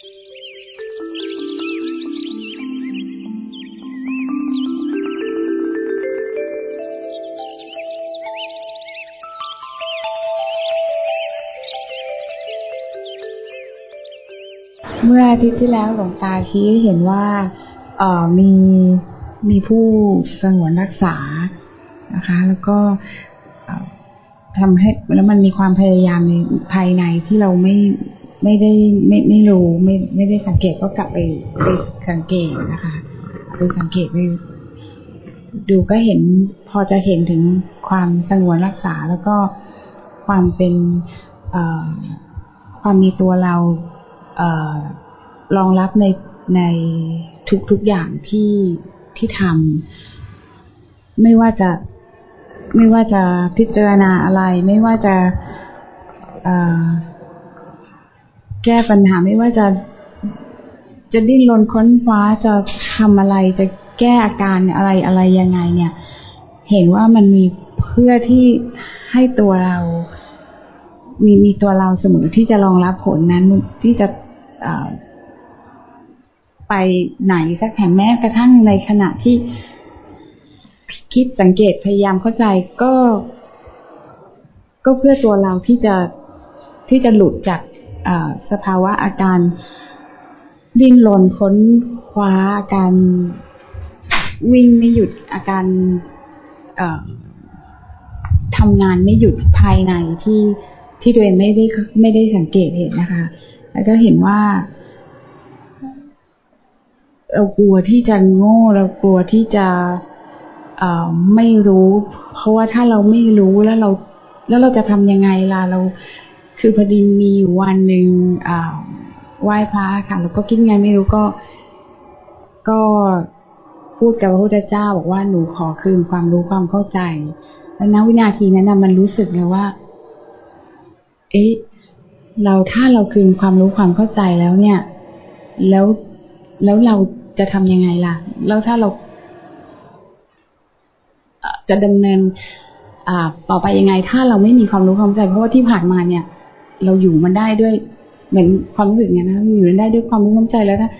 เมื่ออาทิตย์ที่แล้วหลวงตาชี้เห็นว่าเออมีมีผู้สงวนรักษานะคะ แล้วก็ทำให้แล้วมันมีความพยายามในภายในที่เราไม่ ไม่ได้ไม่ไม่รู้ไม่ไม่ได้สังเกตก็กลับไปไปสังเกตนะคะไปสังเกตไปดูก็เห็นพอจะเห็นถึงความสงวนรักษาแล้วก็ความเป็นความมีตัวเรารองรับในในทุกทุกอย่างที่ที่ทำไม่ว่าจะไม่ว่าจะพิจารณาอะไร ไม่ว่าจะ แก้ปัญหาไม่ว่าจะ จะดิ้นรนค้นคว้าจะทำอะไรจะแก้อาการอะไรอะไรยังไง เนี่ย เห็นว่ามันมีเพื่อที่ให้ตัวเรา มีมีตัวเราเสมอที่จะรองรับผลนั้นที่จะไปไหนสักแห่งแม้กระทั่งในขณะที่คิดสังเกตพยายามเข้าใจก็ ก็เพื่อตัวเราที่จะที่จะหลุดจาก สภาวะอาการดิ้นรนค้นคว้าอาการวิ่งไม่หยุดอาการทำงานไม่หยุดภายในที่ที่ตัวเองไม่ได้ไม่ได้สังเกตเห็นนะคะ แล้วก็เห็นว่า เรากลัวที่จะโง่ เรากลัวที่จะไม่รู้ เพราะว่าถ้าเราไม่รู้แล้วเรา แล้วเราจะทำยังไงล่ะเรา คือพอดีมีอยู่วันหนึ่งไหว้พระค่ะ แล้วก็คิดไงไม่รู้ก็ ก็พูดกับพระพุทธเจ้าบอกว่าหนูขอคืนความรู้ความเข้าใจแล้วณวินาทีนั้นนะมันรู้สึกเลยว่า เอ๊ะเราถ้าเราคืนความรู้ความเข้าใจแล้วเนี่ย แล้วแล้วเราจะทำยังไงล่ะ แล้วถ้าเราจะดำเนินต่อไปยังไง ถ้าเราไม่มีความรู้ความเข้าใจเพราะว่าที่ผ่านมาเนี่ย เราอยู่มันได้ด้วยเหมือนความรู้สึกอย่างนั้นอยู่ได้ด้วยความรู้ความเข้าใจแล้วนะ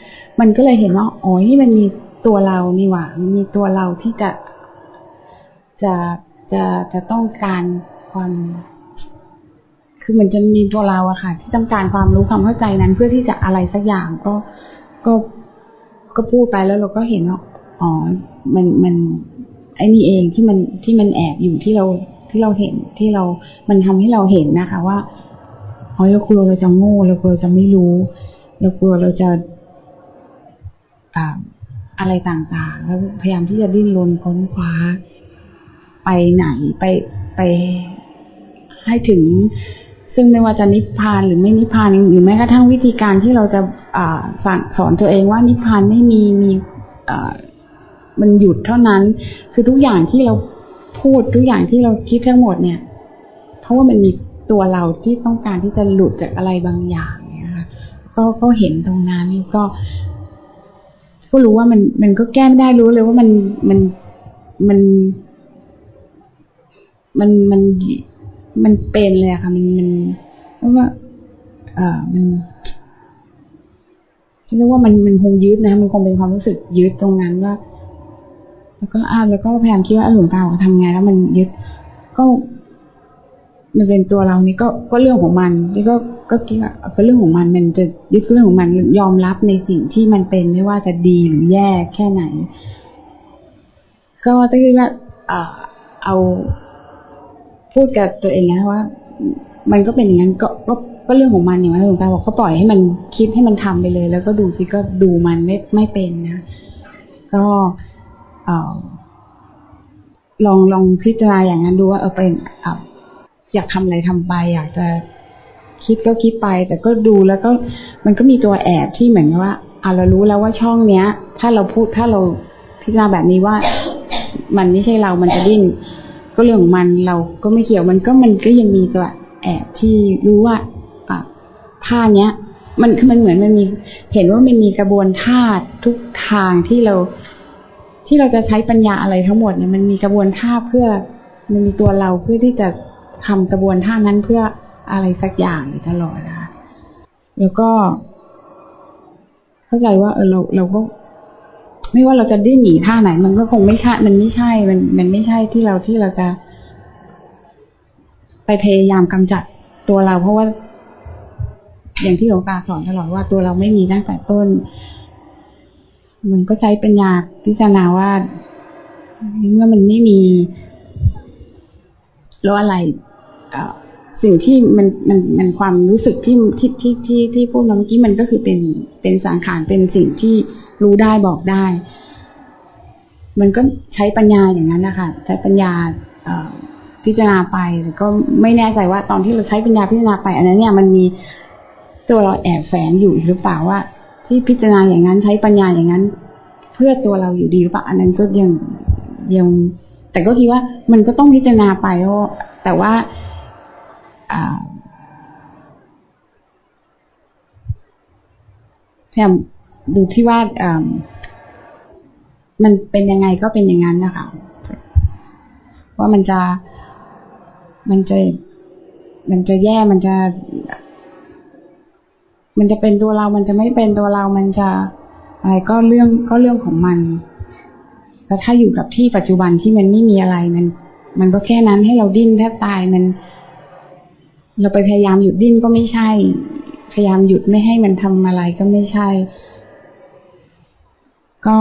มันก็เลยเห็นว่าอ๋อนี่มันมีตัวเรานี่หว่ามันมีตัวเราที่จะจะจะจะต้องการความ คือมันจะมีตัวเราอะค่ะ ที่ต้องการความรู้ความเข้าใจนั้น เพื่อที่จะอะไรสักอย่างก็ก็ก็พูดไปแล้วเราก็เห็นว่าอ๋อมันมันไอ้นี่เองที่มันที่มันแอบอยู่ที่เราที่เราเห็นที่เรา มันทำให้เราเห็นนะคะ ว่า อ๋อเรากลัวเราจะโง่เรากลัวจะไม่รู้เรากลัวเราจะอะไรต่างๆ แล้วพยายามที่จะดิ้นรนค้นคว้า ไปไหนไปไปให้ถึง ซึ่งไม่ว่าจะนิพพานหรือไม่นิพพานหรือแม้กระทั่งวิธีการที่เราจะอสั่งสอนตัวเองว่านิพพานไม่มีมีอมันหยุดเท่านั้น คือทุกอย่างที่เราพูดทุกอย่างที่เราคิดทั้งหมดเนี่ย เพราะว่ามันมี ตัวเราที่ต้องการที่จะหลุดจากอะไรบางอย่างนะคะก็ก็เห็นตรงนั้นก็ ก็รู้ว่ามันมันก็แก้ไม่ได้รู้เลยว่ามันมันมัน มันมันมันเป็นเลยค่ะ มันมันเพราะว่า เออมันฉันรู้ว่ามันมันคงยึดนะ มันคงเป็นความรู้สึกยึดตรงนั้นว่าแล้วก็อ่าแล้วก็พยายามคิดว่าหลวงตาทำไงแล้วมันยึดก็ มันเป็นตัวเรานี่ก็ก็เรื่องของมันนี่ก็ก็คิดว่าก็เรื่องของมันมันจะยึดเรื่องของมันยอมรับในสิ่งที่มันเป็นไม่ว่าจะดีหรือแย่แค่ไหน ก็ต้องคิดว่าเอาพูดกับตัวเองนะว่า มันก็เป็นอย่างนั้นก็ก็ก็เรื่องของมันอย่างนั้นหลวงตาบอกก็ปล่อยให้มันคิดให้มันทำไปเลย แล้วก็ดูสิก็ดูมันไม่ไม่เป็นนะ ก็ลองลองพิจารณาอย่างนั้นดูว่าเออเป็น อยากทำอะไรทำไป อยากจะคิดก็คิดไป แต่ก็ดูแล้วก็มันก็มีตัวแอบที่เหมือนว่าอ่าเรารู้แล้วว่าช่องเนี้ย ถ้าเราพูดถ้าเราพิจารณาแบบนี้ว่า มันไม่ใช่เรา มันจะดิ้นก็เรื่องของมันเราก็ไม่เกี่ยวมันก็มันก็ยังมีตัวแอบที่รู้ว่าอะท่าเนี้ย มันคือมันเหมือนมันมี เห็นว่ามันมีกระบวนท่าทุกทางที่เราที่เราจะใช้ปัญญาอะไรทั้งหมดเนี่ยมันมีกระบวนท่าเพื่อมันมีตัวเราเพื่อที่จะ ทำกระบวนท่านั้นเพื่ออะไรสักอย่างอยู่ตลอดนะคะแล้วก็ เข้าใจว่า เออเราเราก็ ไม่ว่าเราจะดิ้นหนีท่าไหน มันก็คงไม่ใช่ มันไม่ใช่ มันมันไม่ใช่ที่เราที่เราจะ ไปพยายามกำจัดตัวเรา เพราะว่า อย่างที่หลวงตาสอนตลอดว่าตัวเราไม่มีตั้งแต่ต้น มันก็ใช้ปัญญาพิจารณาว่าเมื่อมันไม่มีแล้วอะไร สิ่งที่มันมันมันความรู้สึกที่ที่ที่ที่ที่พูดเมื่อกี้มันก็คือเป็นเป็นสังขารเป็นสิ่งที่รู้ได้บอกได้ มันก็ใช้ปัญญาอย่างนั้นนะคะใช้ปัญญาเอพิจารณาไปแต่ก็ไม่แน่ใจว่าตอนที่เราใช้ปัญญาพิจารณาไป อันนั้นเนี่ยมันมีตัวเราแอบแฝงอยู่หรือเปล่าว่า ที่พิจารณาอย่างนั้นใช้ปัญญาอย่างนั้น เพื่อตัวเราอยู่ดีหรือเปล่าอันนั้นก็ยังยัง แต่ก็คิดว่ามันก็ต้องพิจารณาไปเพราะแต่ว่า พยายามดูที่ว่ามันเป็นยังไงก็เป็นอย่างนั้นนะคะ ว่ามันจะมันจะมันจะแย่มันจะ มันจะเป็นตัวเรา มันจะไม่เป็นตัวเรา มันจะอะไรก็เรื่องก็เรื่องของมัน แล้วถ้าอยู่กับที่ปัจจุบันที่มันไม่มีอะไรมัน มันก็แค่นั้นให้เราดิ้นแทบตายมัน เราไปพยายามหยุดดิ้นก็ไม่ใช่ พยายามหยุดไม่ให้มันทำอะไรก็ไม่ใช่ ก็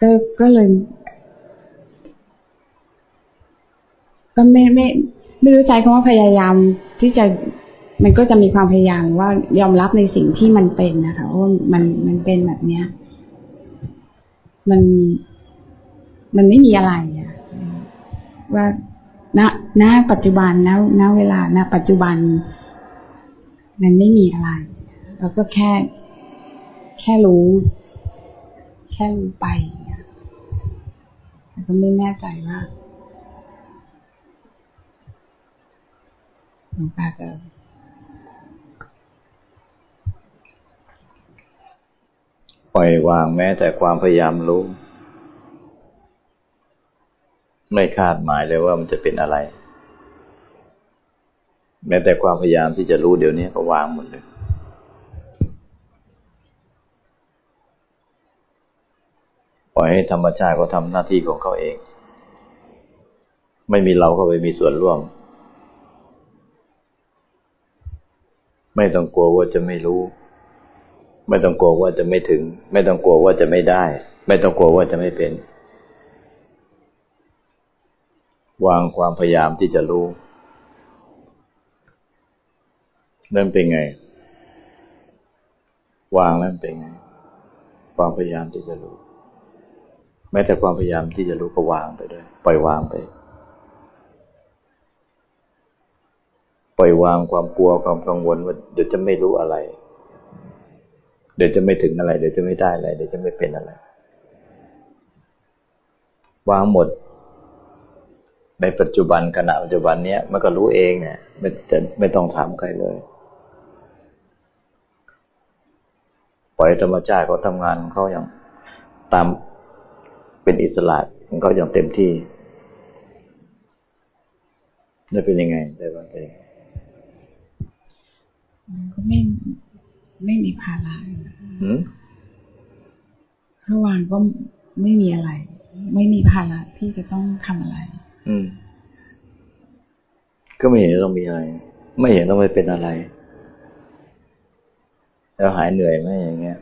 ก็ก็เลย ก็ไม่ไม่ ไม่รู้ใจคำว่าพยายามที่จะมันก็จะมีความพยายามว่ายอมรับในสิ่งที่มันเป็นนะคะว่ามันมันเป็นแบบเนี้ย มันมันไม่มีอะไรอะว่า ณณปัจจุบันณณเวลาณปัจจุบัน มันไม่มีอะไร เราก็แค่ แค่รู้ แค่รู้ไปก็ไม่แน่ใจว่าหลวงตาจะปล่อยวางแม้แต่ความพยายามรู้ ไม่คาดหมายเลยว่ามันจะเป็นอะไร แม้แต่ความพยายามที่จะรู้เดี๋ยวนี้ก็วางหมดเลยปล่อยให้ธรรมชาติเขาทำหน้าที่ของเขาเอง ไม่มีเราเข้าไปมีส่วนร่วม ไม่ต้องกลัวว่าจะไม่รู้ ไม่ต้องกลัวว่าจะไม่ถึง ไม่ต้องกลัวว่าจะไม่ได้ ไม่ต้องกลัวว่าจะไม่เป็น วางความพยายามที่จะรู้นั่นเป็นไง วางนั่นเป็นไง ความพยายามที่จะรู้ แม้แต่ความพยายามที่จะรู้ก็วางไปด้วย ปล่อยวางไป ปล่อยวางความกลัวความกังวลว่าเดี๋ยวจะไม่รู้อะไร เดี๋ยวจะไม่ถึงอะไร เดี๋ยวจะไม่ได้อะไร เดี๋ยวจะไม่เป็นอะไร วางหมด ในปัจจุบันขณะปัจจุบันเนี้ยมันก็รู้เองเนี่ยไม่จะไม่ต้องถามใครเลย ปล่อยธรรมชาติเขาทำงานเขาอย่างตามเป็นอิสระมันก็อย่างเต็มที่ได้เป็นยังไงได้บ้างเป็นก็ไม่ไม่มีภาระระหว่างก็ไม่มีอะไร ไม่มีภาระที่จะต้องทำอะไร อืม ก็ไม่เห็นต้องมีอะไร ไม่เห็นต้องไปเป็นอะไร แล้วหายเหนื่อยไหมอย่างเงี้ย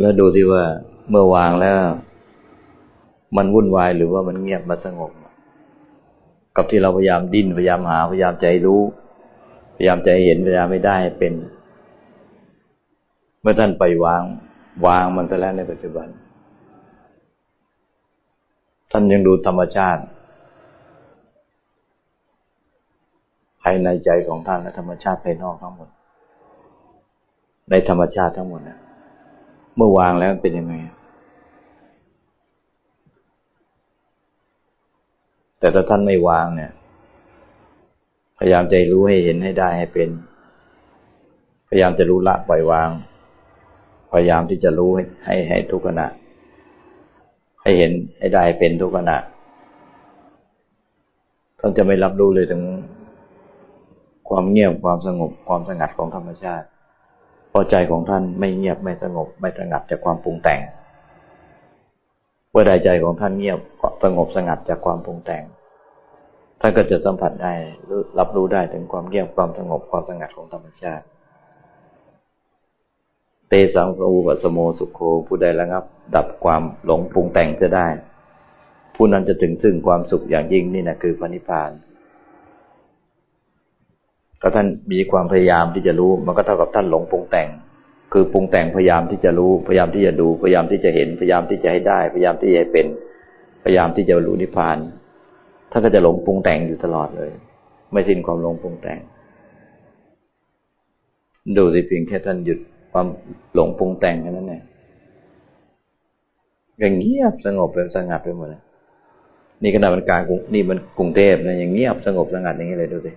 แล้วดูสิว่าเมื่อวางแล้ว มันวุ่นวายหรือว่ามันเงียบมาสงบ กับที่เราพยายามดิ้นพยายามหาพยายามใจรู้ พยายามใจเห็นพยายามไม่ได้เป็น เมื่อท่านไปวาง วางมันแต่แล้วในปัจจุบัน ท่านยังดูธรรมชาติ ภายในใจของท่านและธรรมชาติภายนอกทั้งหมด ในธรรมชาติทั้งหมดนะเมื่อวางแล้วเป็นยังไง แต่ถ้าท่านไม่วางเนี่ย พยายามใจรู้ให้เห็นให้ได้ให้เป็น พยายามจะรู้ละปล่อยวาง พยายามที่จะรู้ให้ให้ให้ทุกขณะ ให้เห็นให้ได้เป็นทุกขณะท่านจะไม่รับรู้เลยถึงความเงียบความสงบความสงัดของธรรมชาติ พอใจของท่านไม่เงียบไม่สงบ ไม่สงัดจากความปรุงแต่งเมื่อใดใจของท่านเงียบสงบสงัดจากความปรุงแต่ง ท่านก็จะสัมผัสได้รับรู้ได้ถึงความเงียบความสงบความสงัดของธรรมชาติ เตสังรูปสโมสุโคผู้ใดระงับ ดับความหลงปรุงแต่งจะได้ ผู้นั้นจะถึงซึ่งความสุขอย่างยิ่งนี่นะคือพระนิพพาน ก็ท่านมีความพยายามที่จะรู้มันก็เท่ากับท่านหลงปรุงแต่ง คือปรุงแต่งพยายามที่จะรู้พยายามที่จะดูพยายามที่จะเห็นพยายามที่จะให้ได้ พยายามที่จะให้เป็น พยายามที่จะรู้นิพพานท่านก็จะหลงปรุงแต่งอยู่ตลอดเลย ไม่สิ้นความหลงปรุงแต่ง ดูสิเพียงแค่ท่านหยุด ความหลงปรุงแต่งแค่นั้นเองอย่างเงียบสงบเป็นสงัดไปหมดเลยนี่ขนาดมันกลางนี่มันกรุงเทพนะอย่างเงียบสงบสงัดอย่างนี้เลยดูสิ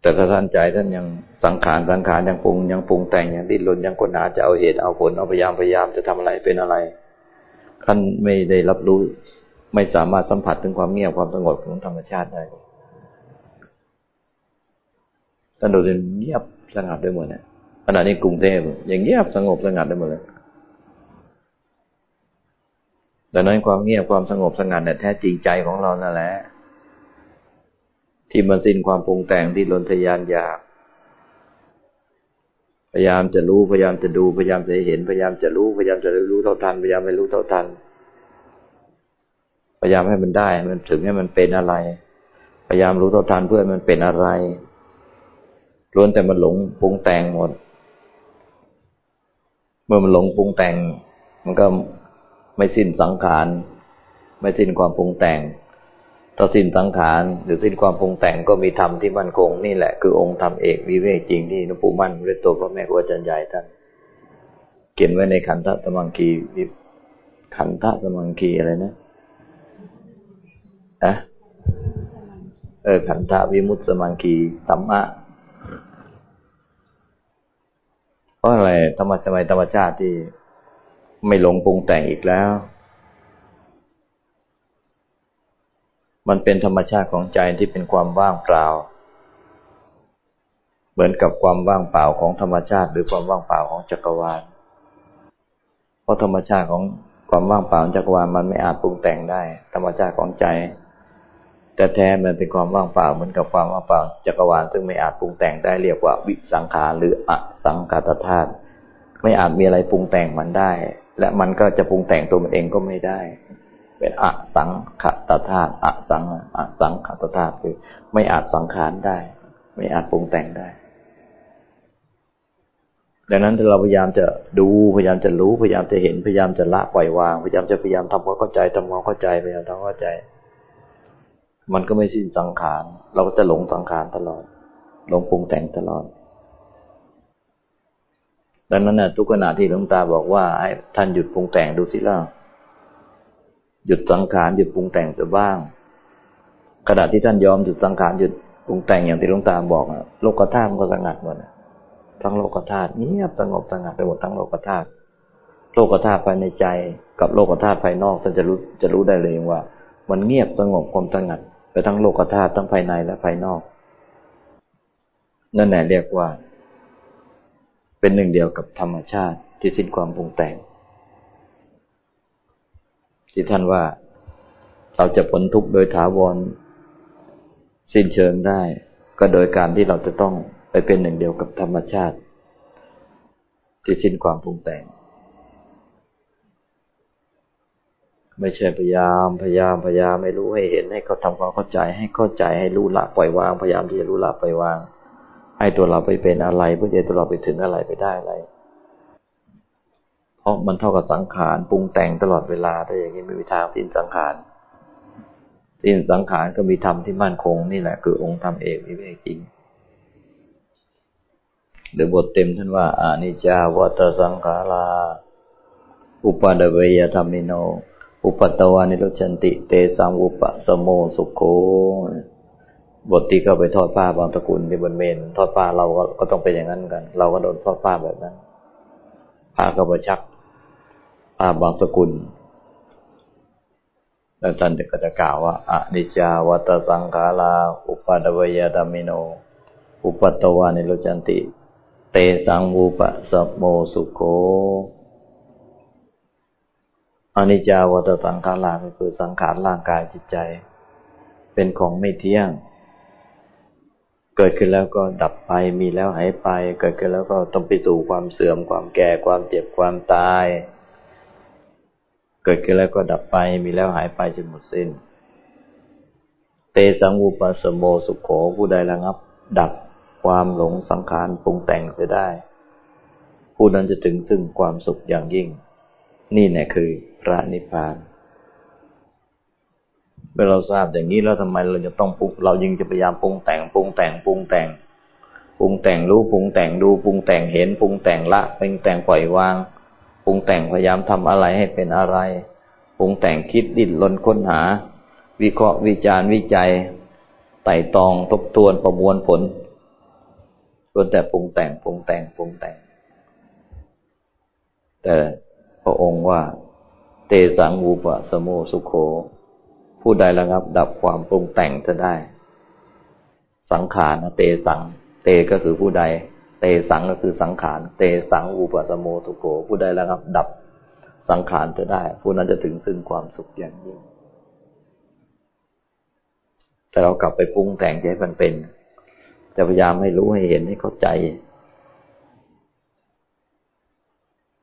แต่ถ้าท่านใจท่านยังสังขารสังขารยังปรุงยังปรุงแต่งยังดิ้นรนยังค้นหาจะเอาเหตุเอาผลเอาพยายามพยายามจะทำอะไรเป็นอะไรท่านไม่ได้รับรู้ ไม่สามารถสัมผัสถึงความเงียบความสงบของธรรมชาติได้ท่านดูสิเงียบสงัดได้หมดเนี่ย ณะนี้กรุงเทพอย่างเงียบสงบสงัดได้หมดเลยดังนั้นความเงียบความสงบสงัดเนี่ยแท้จริงใจของเรานั่นแหละที่มันสิ้นความปรุงแต่งที่ลนทยานอยาก พยายามจะรู้พยายามจะดูพยายามจะเห็น พยายามจะรู้พยายามจะรู้เท่าทันพยายามให้รู้เท่าทัน พยายามให้มันได้ มันถึงให้มันเป็นอะไร พยายามรู้เท่าทันเพื่อมันเป็นอะไรล้วนแต่มันหลงปรุงแต่งหมด มื่อมันหลงปรุงแต่ง มันก็ไม่สิ้นสังขาร ไม่สิ้นความปรุงแต่งถ้าสิ้นสังขารหรือสิ้นความปรุงแต่งก็มีธรรมที่มั่นคงนี่แหละคือองค์ธรรมเอกวิเวกจริงที่หลวงปู่มั่นเรียตัวพระแม่ครูอาจารย์ใหญ่ท่าน เขียนไว้ในขันธะสมังคีขันธะสมังคีอะไรนะอะเออขันธวิมุตสมังคีธรรมะ เพราะอะไรธรรมะสมัยธรรมชาติที่ไม่หลงปรุงแต่งอีกแล้ว มันเป็นธรรมชาติของใจที่เป็นความว่างเปล่า เหมือนกับความว่างเปล่าของธรรมชาติ หรือความว่างเปล่าของจักรวาล เพราะธรรมชาติของความว่างเปล่าของจักรวาลมันไม่อาจปรุงแต่งได้ ธรรมชาติของใจ แต่แท้มันเป็นความว่างเปล่าเหมือนกับความว่างเปล่าจักรวาลซึ่งไม่อาจปรุงแต่งได้เรียกว่าวิสังขารหรืออสังขารธาตุไม่อาจมีอะไรปรุงแต่งมันได้ และมันก็จะปรุงแต่งตัวมันเองก็ไม่ได้ เป็นอสังขตธาตุอสังอสังขตธาตุคือ ไม่อาจสังขารได้ ไม่อาจปรุงแต่งได้ ดังนั้นถ้าเราพยายามจะดูพยายามจะรู้พยายามจะเห็นพยายามจะละปล่อยวาง พยายามจะพยายามทำความเข้าใจทำความเข้าใจพยายามทำความเข้าใจ มันก็ไม่สิ้นสังขาร เราก็จะหลงสังขารตลอด หลงปรุงแต่งตลอด ดังนั้นนะทุกขณะที่หลวงตาบอกว่าให้ท่านหยุดปรุงแต่งดูสิล่ะ หยุดสังขารหยุดปรุงแต่งจะบ้าง ขณะที่ท่านยอมหยุดสังขารหยุดปรุงแต่งอย่างที่หลวงตาบอกอะโลกธาตุมันก็สงัดหมดทั้งโลกธาตุเงียบสงบสงัดไปหมดทั้งโลกธาตุโลกธาตุภายในใจกับโลกธาตุภายนอกท่านจะรู้จะรู้ได้เลยว่า มันเงียบสงบความสงัด ไปทั้งโลกธาตุทั้งภายในและภายนอก นั่นแหละเรียกว่า เป็นหนึ่งเดียวกับธรรมชาติที่สิ้นความปรุงแต่ง ที่ท่านว่าเราจะพ้นทุกข์โดยถาวร สิ้นเชิงได้ ก็โดยการที่เราจะต้องไปเป็นหนึ่งเดียวกับธรรมชาติ ที่สิ้นความปรุงแต่ง ไม่ใช่พยายามพยายามพยายามไม่รู้ให้เห็นให้เขาทำความเข้าใจ ให้เข้าใจให้รู้ละปล่อยวาง พยายามที่จะรู้ละปล่อยวาง ให้ตัวเราไปเป็นอะไรเพื่อจะตัวเราไปถึงอะไรไปได้อะไร เพราะมันเท่ากับสังขารปรุงแต่งตลอดเวลาถ้าอย่างนี้ไม่มีทางสิ้นสังขารสิ้นสังขารก็มีธรรมที่มั่นคงนี่แหละคือองค์ธรรมเอกวิเวกจริงหรือบทเต็มท่านว่าอานิจจาวัตสังขารา อุปาเดเวยธรรมิโน อุปตวานิโรชันติ เตสังอุปสโมสุโคบทที่เขาไปทอดผ้าบางตระกูลที่บนเมน ทอดผ้าเราก็ต้องเป็นอย่างนั้นกัน เราก็โดนทอดผ้าแบบนั้นผ้าก็ประชักผ้าบางสกุลแล้วท่านก็จะกล่าวว่าอนิจจาวัตสังขาราอุปาดวยดามิโน อุปตวานิโรจันติ เตสังวูปสัโมสุโค อนิจจาวัตสังขาราก็คือสังขารร่างกายจิตใจ เป็นของไม่เที่ยง เกิดขึ้นแล้วก็ดับไปมีแล้วหายไป เกิดขึ้นแล้วก็ต้องไปสู่ความเสื่อม ความแก่ความเจ็บความตาย เกิดขึ้นแล้วก็ดับไปมีแล้วหายไปจนหมดสิ้น เตสังวูปสโมสุขโขผู้ใดระงับ ดับความหลงสังขารปรุงแต่งไปได้ ผู้นั้นจะถึงซึ่งความสุขอย่างยิ่ง นี่แน่คือ พระนิพพาน เมื่อเราทราบอย่างนี้แล้วทำไมเราจะต้องปรุงเรายิ่งจะพยายามปรุงแต่งปรุงแต่งปรุงแต่งปรุงแต่งรู้ปรุงแต่งดูปรุงแต่งเห็นปรุงแต่งละปรุงแต่งปล่อยวางปรุงแต่งพยายามทำอะไรให้เป็นอะไรปรุงแต่งคิดดิ้นรนค้นหา วิเคราะห์วิจารณ์วิจัยไต่ตองทบทวนประมวลผลล้วนแต่ปรุงแต่งปรุงแต่งปรุงแต่ง แต่พระองค์ว่า เตสังวูปะสโมสุโขผู้ใดระงับ ดับความปรุงแต่งจะได้ สังขารเตสัง เตก็คือผู้ใด เตสังก็คือสังขาร เตสังอุปสโมทุโกผู้ใดแล้วครับ ดับสังขารจะได้ ผู้นั้นจะถึงซึ่งความสุขอย่างยิ่ง แต่เรากลับไปปรุงแต่งใจมันเป็น จะพยายามให้รู้ให้เห็นให้เข้าใจ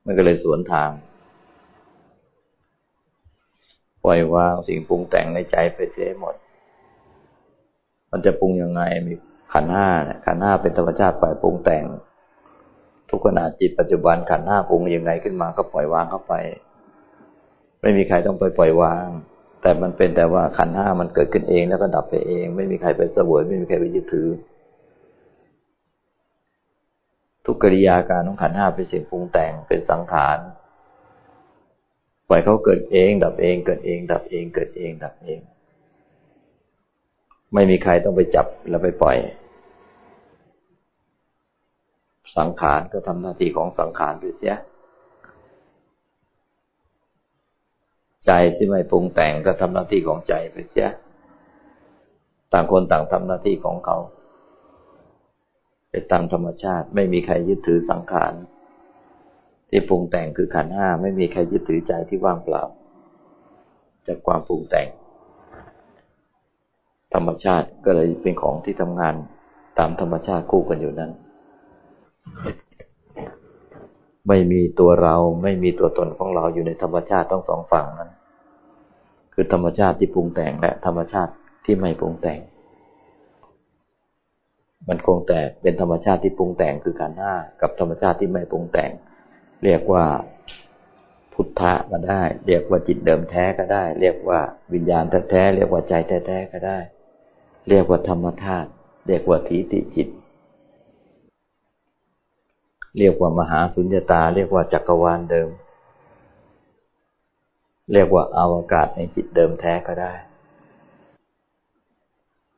มันก็เลยสวนทาง ล่อยวางสิ่งปรุงแต่งในใจไปเสียหมด มันจะปรุงยังไงมีขันห้าเนี่ยขันห้าเป็นธรรมชาติฝ่ายปรุงแต่ง ทุกขณะจิตปัจจุบันขันห้าปรุงยังไงขึ้นมาก็ปล่อยวางเข้าไป ไม่มีใครต้องไปปล่อยวาง แต่มันเป็นแต่ว่าขันห้ามันเกิดขึ้นเองแล้วก็ดับไปเอง ไม่มีใครไปเสวยไม่มีใครไปยึดถือ ทุกกิริยาการของขันห้าเป็นสิ่งปรุงแต่งเป็นสังขาร ปล่อยเขาเกิดเอง ดับเอง เกิดเอง ดับเอง เกิดเอง ดับเอง ไม่มีใครต้องไปจับแล้วไปปล่อย สังขารก็ทำหน้าที่ของสังขารไปเสียใจที่ไม่ปรุงแต่งก็ทำหน้าที่ของใจไปเสียต่างคนต่างทำหน้าที่ของเขาไปตามธรรมชาติไม่มีใครยึดถือสังขาร ที่ปรุงแต่งคือขันห้าไม่มีใครยึดถือใจที่ว่างเปล่า จากความปรุงแต่ง ธรรมชาติก็เลยเป็นของที่ทำงานตามธรรมชาติคู่กันอยู่นั้น ไม่มีตัวเราไม่มีตัวตนของเราอยู่ในธรรมชาติต้องสองฝั่งนั้น คือธรรมชาติที่ปรุงแต่งและธรรมชาติที่ไม่ปรุงแต่ง มันคงแต่เป็นธรรมชาติที่ปรุงแต่งคือการหน้ากับธรรมชาติที่ไม่ปรุงแต่ง เรียกว่าพุทธะก็ได้ เรียกว่าจิตเดิมแท้ก็ได้ เรียกว่าวิญญาณแท้ๆเรียกว่าใจแท้ๆก็ได้ เรียกว่าธรรมธาตุเรียกว่าทีติจิต เรียกว่ามหาสุญญตา เรียกว่าจักรวาลเดิม เรียกว่าอาวกาศในจิตเดิมแท้ก็ได้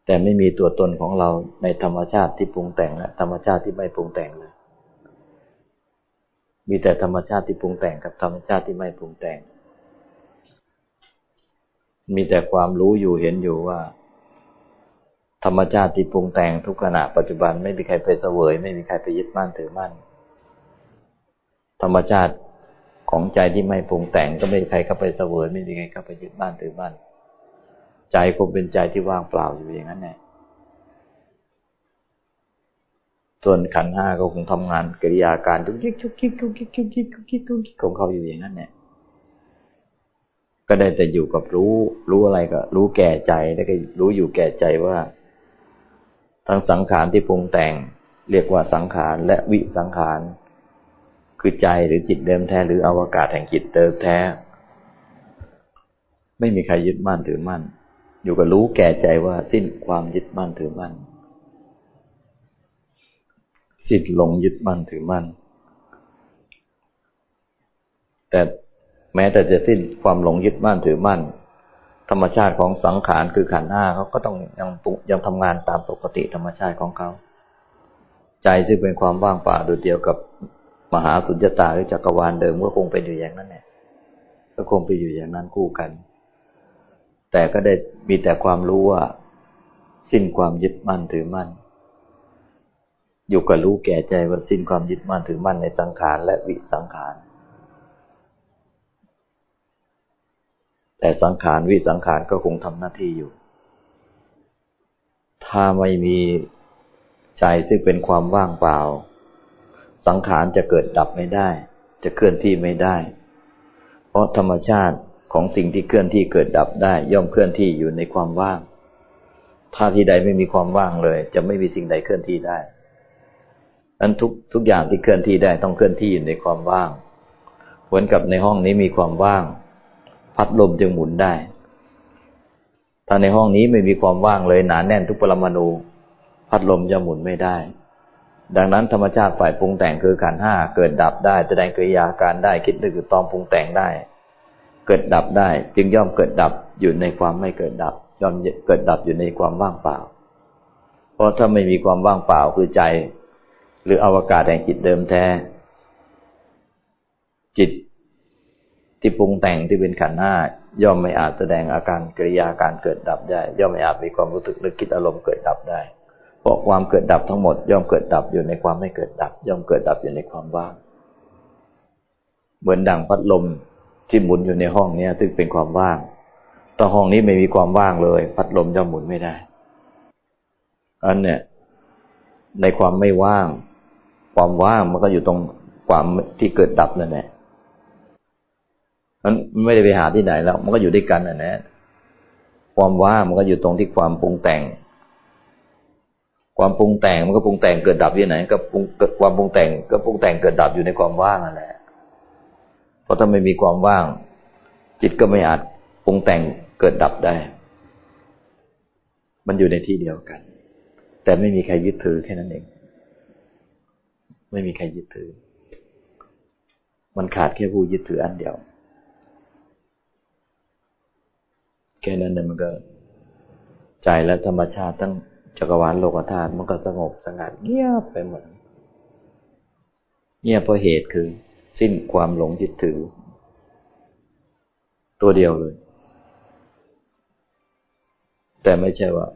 แต่ไม่มีตัวตนของเราในธรรมชาติที่ปรุงแต่งและธรรมชาติที่ไม่ปรุงแต่งเลย มีแต่ธรรมชาติที่ปรุงแต่งกับธรรมชาติที่ไม่ปรุงแต่ง มีแต่ความรู้อยู่เห็นอยู่ว่า ธรรมชาติที่ปรุงแต่งทุกขณะปัจจุบันไม่มีใครไปเสวย ไม่มีใครไปยึดมั่นถือมั่น ธรรมชาติของใจที่ไม่ปรุงแต่งก็ไม่มีใครเข้าไปเสวย ไม่มีใครเข้าไปยึดมั่นถือมั่น ใจคงเป็นใจที่ว่างเปล่าอยู่อย่างนั้นแหละ ส่วนขันห้าก็คงทำงานกิริยาการทุกยิกทุกยิกทุกยิกทุกยิกทุกยิกทุกยิกของเขาอยู่อย่างนั้นเนี่ยก็ได้แต่อยู่กับรู้ รู้อะไรก็ รู้แก่ใจแล้วก็รู้อยู่แก่ใจว่า ทั้งสังขารที่ปรุงแต่ง เรียกว่าสังขารและวิสังขาร คือใจหรือจิตเดิมแท้ หรืออวกาศแห่งจิตเดิมแท้ ไม่มีใครยึดมั่นถือมั่น อยู่กับรู้แก่ใจว่าสิ้นความยึดมั่นถือมั่น สิ้นลงยึดมั่นถือมั่น แต่แม้แต่จะสิ้นความหลงยึดมั่นถือมั่น ธรรมชาติของสังขารคือขันธ์ห้าเขาก็ต้องยังยังทำงานตามปกติธรรมชาติของเขาใจซึ่งเป็นความว่างเปล่าโดยเดียวกับมหาสุญญตาหรือจักรวาลเดิมก็คงเป็นอยู่อย่างนั้นแหละก็คงไปอยู่อย่างนั้นคู่กัน แต่ก็ได้มีแต่ความรู้ว่า สิ้นความยึดมั่นถือมั่น อยู่กับรู้แก่ใจว่าสิ้นความยึดมั่นถือมั่นในสังขารและวิสังขาร แต่สังขารวิสังขารก็คงทำหน้าที่อยู่ ถ้าไม่มีใจซึ่งเป็นความว่างเปล่า สังขารจะเกิดดับไม่ได้ จะเคลื่อนที่ไม่ได้ เพราะธรรมชาติของสิ่งที่เคลื่อนที่เกิดดับได้ ย่อมเคลื่อนที่อยู่ในความว่าง ถ้าที่ใดไม่มีความว่างเลย จะไม่มีสิ่งใดเคลื่อนที่ได้ นั้นทุกทุกอย่างที่เคลื่อนที่ได้ต้องเคลื่อนที่อยู่ในความว่างเหมือนกับในห้องนี้มีความว่าง พัดลมจึงหมุนได้ ถ้าในห้องนี้ไม่มีความว่างเลยหนานแน่นทุกปรมาณูพัดลมจะหมุนไม่ได้ ดังนั้นธรรมชาติฝ่ายปรุงแต่งคือขันห้าเกิดดับได้แสดงกิริยาการได้คิดนึกตอมปรุงแต่งได้ เกิดดับได้ จึงย่อมเกิดดับอยู่ในความไม่เกิดดับ ย่อมเกิดดับอยู่ในความว่างเปล่า เพราะถ้าไม่มีความว่างเปล่าคือใจ หรืออวกาศแห่งจิตเดิมแท้ จิตที่ปรุงแต่งที่เป็นขันธ์ห้าย่อมไม่อาจแสดงอาการกิริยาการเกิดดับได้ ย่อมไม่อาจมีความรู้สึกนึกคิดอารมณ์เกิดดับได้ เพราะความเกิดดับทั้งหมด ย่อมเกิดดับอยู่ในความไม่เกิดดับ ย่อมเกิดดับอยู่ในความว่าง เหมือนดังพัดลมที่หมุนอยู่ในห้องนี้ซึ่งเป็นความว่างถ้าห้องนี้ไม่มีความว่างเลย พัดลมจะหมุนไม่ได้อันเนี่ยในความไม่ว่าง ความว่างมันก็อยู่ตรงความที่เกิดดับนั่นแหละมันไม่ได้ไปหาที่ไหนแล้ว มันก็อยู่ด้วยกันน่ะนะความว่างมันก็อยู่ตรงที่ความปรุงแต่ง ความปรุงแต่งมันก็ปรุงแต่งเกิดดับที่ไหน ก็ปรุงความปรุงแต่ง ก็ปรุงแต่งเกิดดับอยู่ในความว่างนั่นแหละราะถ้าไม่มีความว่าง จิตก็ไม่อาจปรุงแต่งเกิดดับได้ มันอยู่ในที่เดียวกัน แต่ไม่มีใครยึดถือแค่นั้นเอง ไม่มีใครยึดถือ มันขาดแค่ผู้ยึดถืออันเดียว แค่นั้นเนี่ยมันก็ใจและธรรมชาติทั้งจักรวาลโลกธาตุมันก็สงบสงัดเงียบไปหมดเงียบเพราะเหตุคือ สิ้นความหลงยึดถือ ตัวเดียวเลย แต่ไม่ใช่ว่า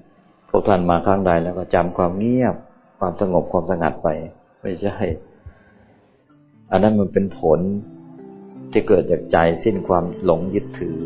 พวกท่านมาครั้งใดแล้วก็จำความเงียบความสงบความสงัดไป ไม่ใช่ อันนั้นมันเป็นผลที่เกิดจากใจสิ้นความหลงยึดถือ